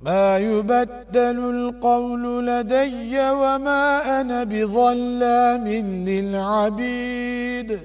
ما يبدل القول لدي وما أنا بظلام للعبيد.